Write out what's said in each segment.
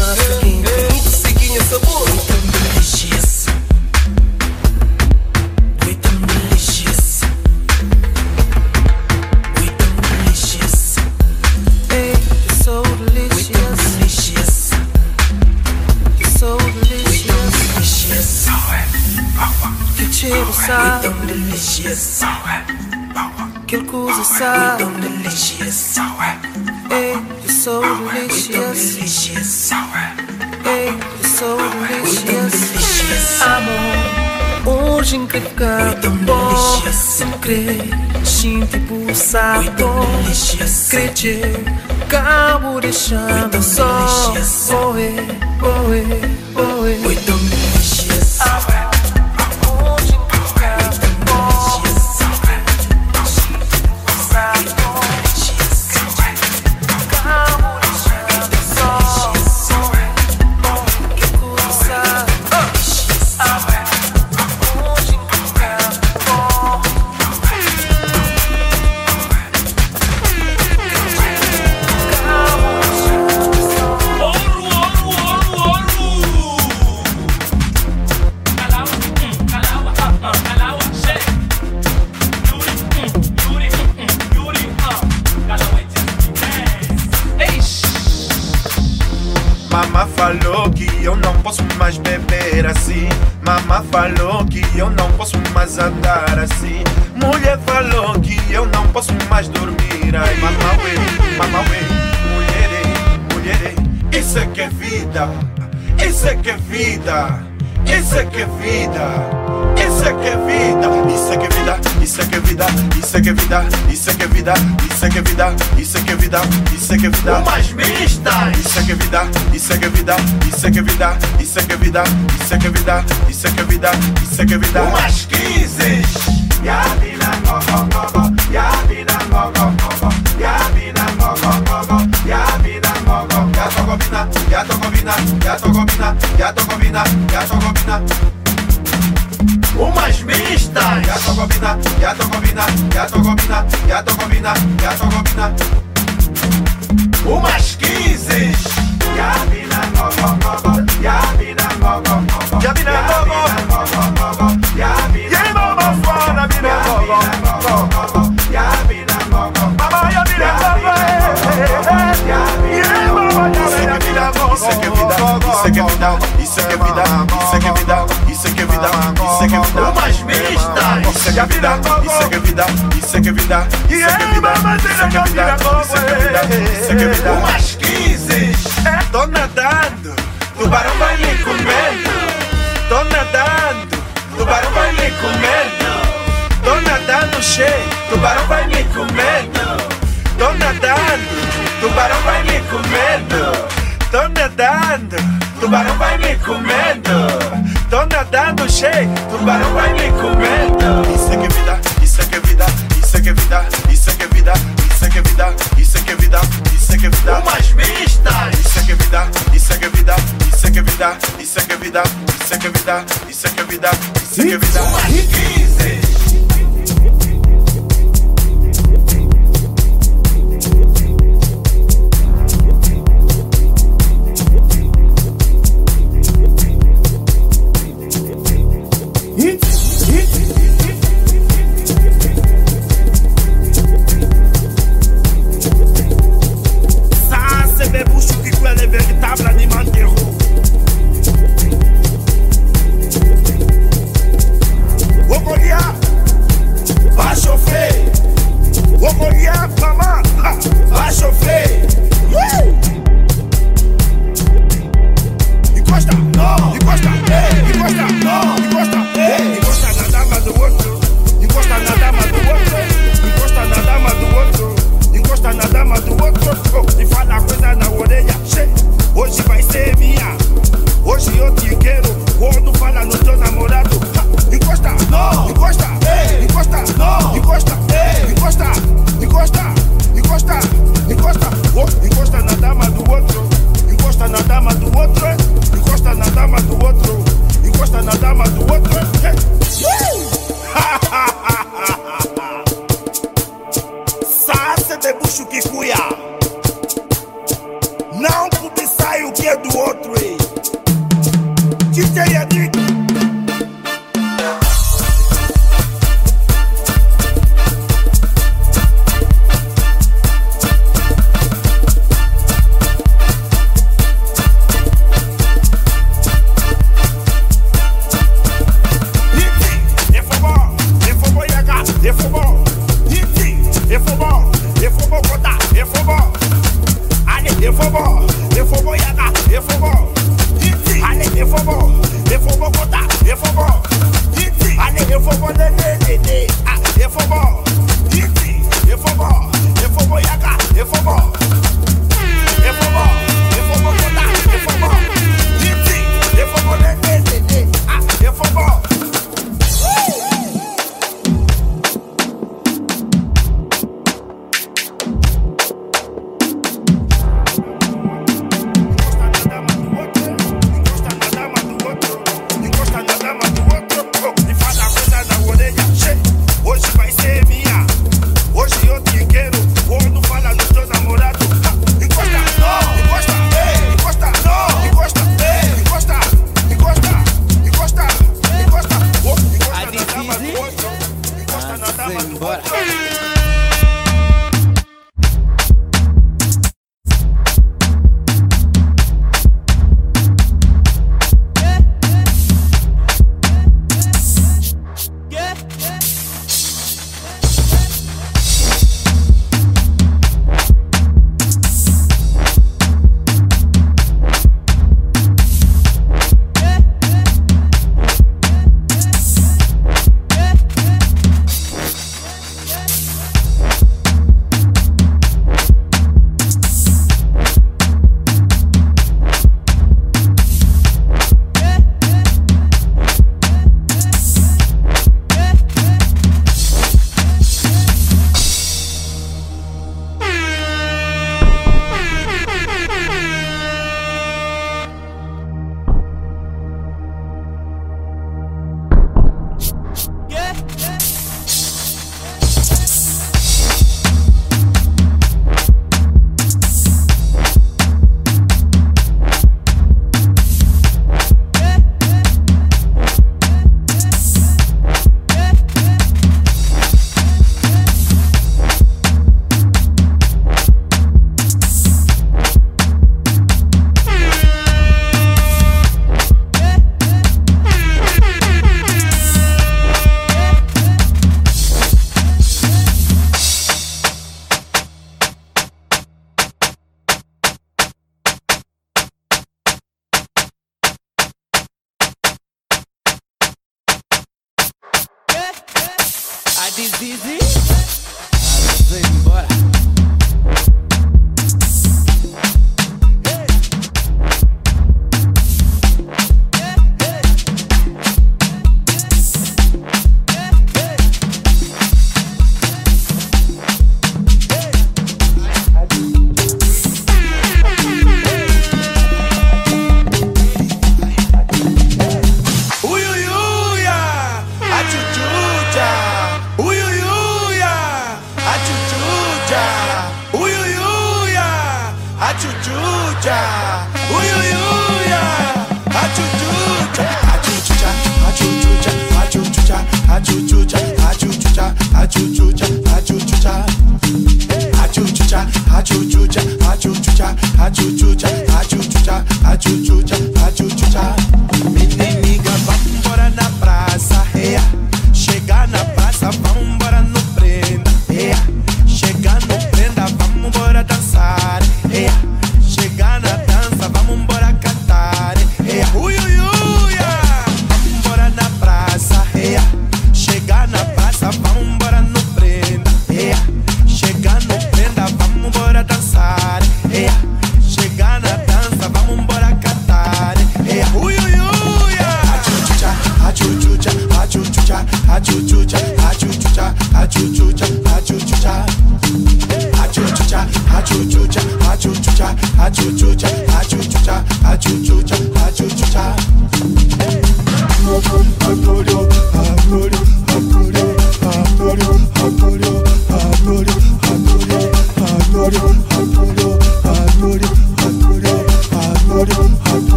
масоки И ты с собой. Muito criticar o isso é que é vida, isso é que é vida, isso é que é vida, isso é que é vida, isso é que é vida, isso é que é vida. Umas mistas. Isso é que é vida, isso é que é vida, isso é que é vida, isso é que é vida, isso é que é vida, isso é que é vida, isso é que é vida. Umas 15. Yabina gogo gogo, yabina gogo gogo, yabina gogo gogo, yabina gogo. Ya to gobina, ya to gobina, ya to gobina, ya to gobina, ya to gobina. Umas mistas. Ya to gobina, ya to gobina, ya to gobina, ya to gobina, ya to gobina. Umas 15. Yabina gogo gogo, yabina gogo gogo, Yabina gogo. yabina Yeah, mama, fana, bina gogo, gogo, yabina gogo. Mama, ya bina gogo, eh, eh, eh. Yeah, mama, ya bina, bina gogo, Isso é que é vida, isso é que é vida, isso é que é vida, isso é que é vida, isso é que é vida, isso é que é vida. Isso é que é vida, isso é que é vida, isso é que é vida, isso é que é vida, isso é que é vida, isso é que é vida, isso é que é vida. Umas 15. Tô nadando, tubarão vai me comendo. Tô nadando, tubarão vai me comendo. Tô nadando cheio, tubarão vai me comendo. Tô nadando, tubarão vai me comendo. Tô nadando, tubarão vai me comendo. Tô nadando cheio, isso é que é vida, isso é que é vida, isso é que é vida, isso é que é vida.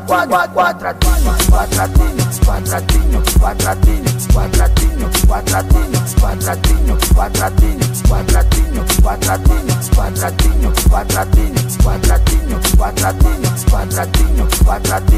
quatro, quadradinho, quadradinho, quadradinho, quadradinho, quadradinho, quadradinho, quadradinho, quadradinho, quadradinho, quadradinho, quadradinho, quadradinho, quadradinho, quadradinho, quadradinho, quadradinho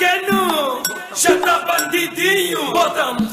que nu, já tá bandidinho, botamos.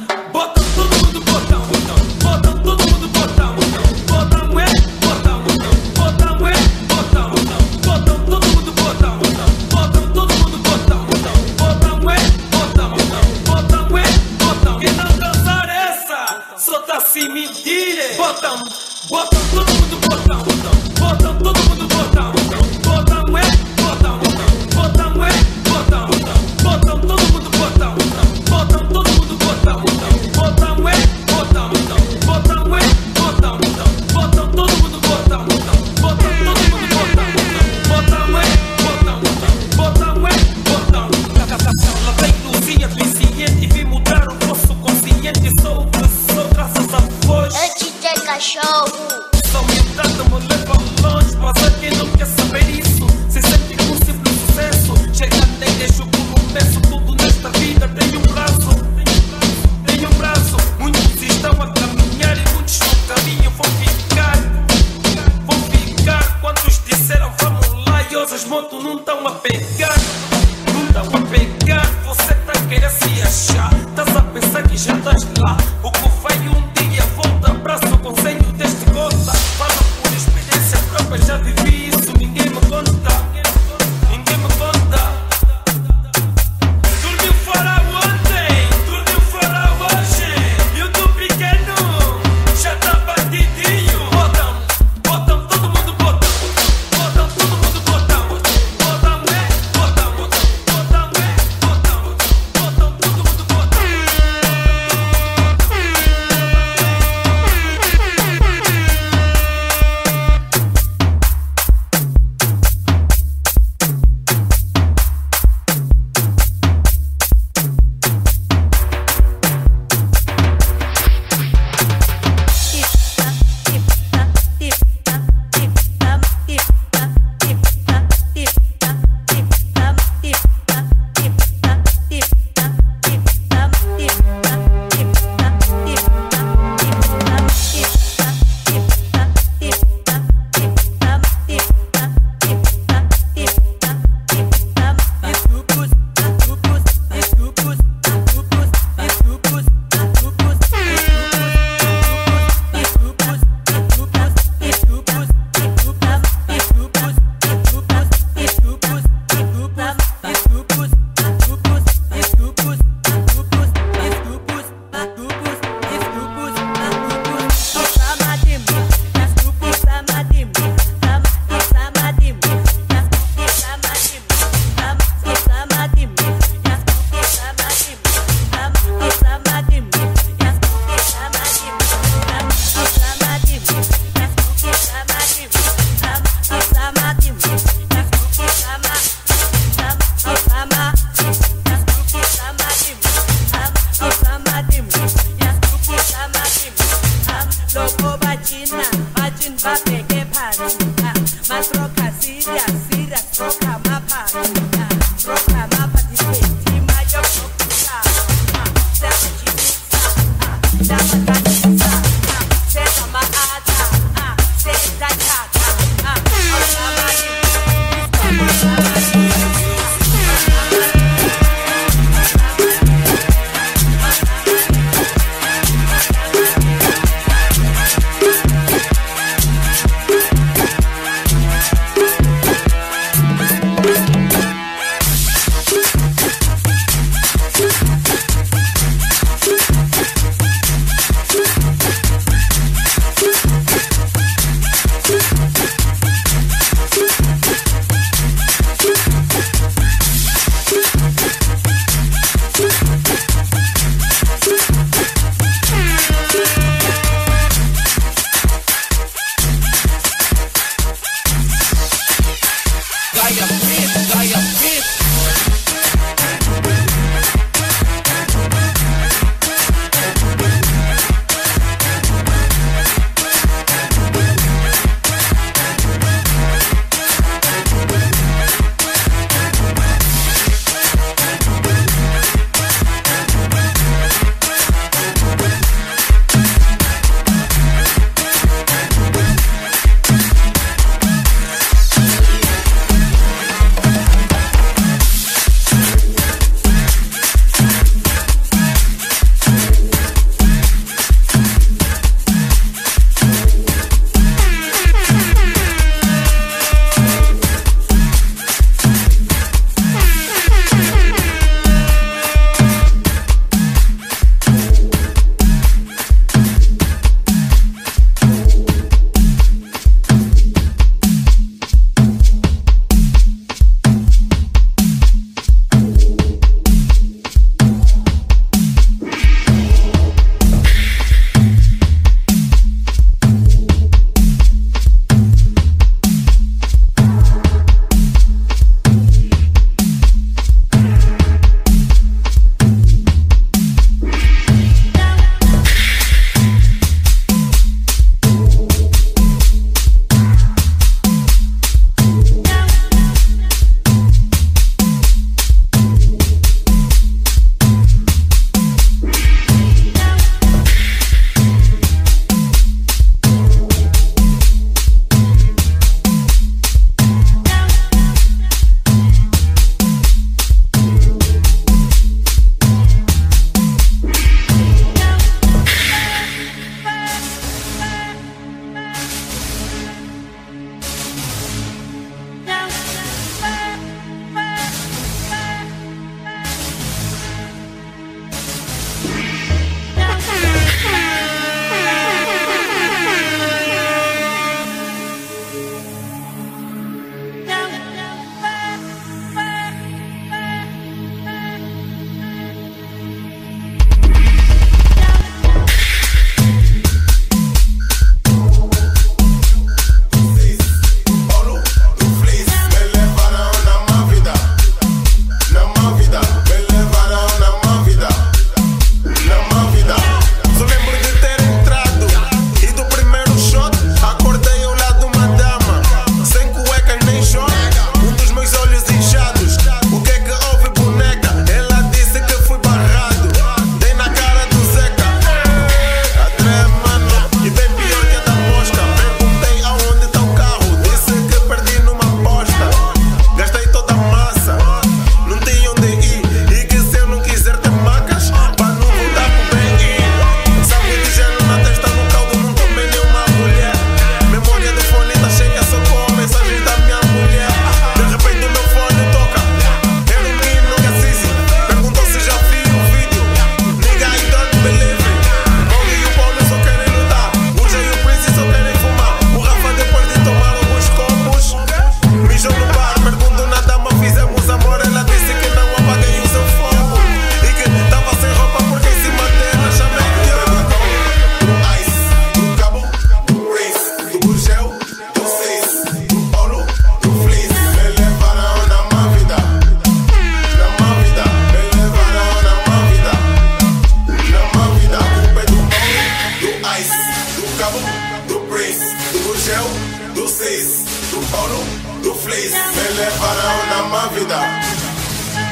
Vida,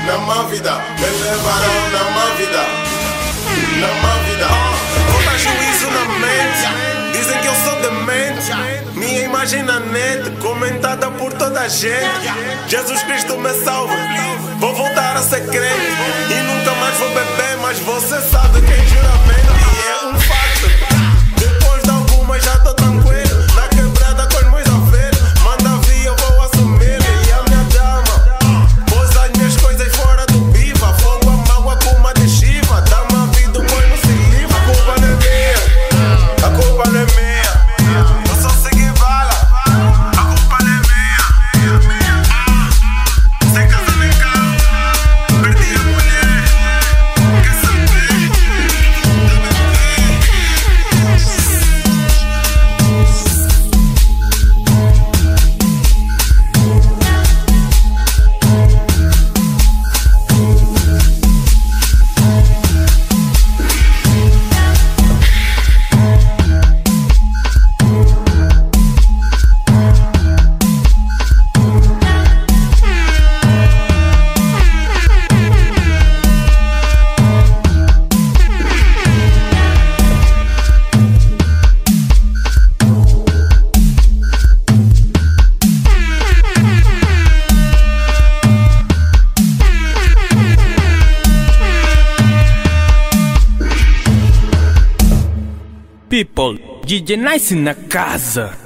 na má vida. Me levarão na má vida, na má vida. Bota juízo na mente, dizem que eu sou demente. Minha imagem na net, comentada por toda a gente. Jesus Cristo me salva, vou voltar a ser crente. E nunca mais vou beber, mas você sabe quem juramento. E é um fato. Depois de algumas já tô tranquilo. DJ Nice na casa.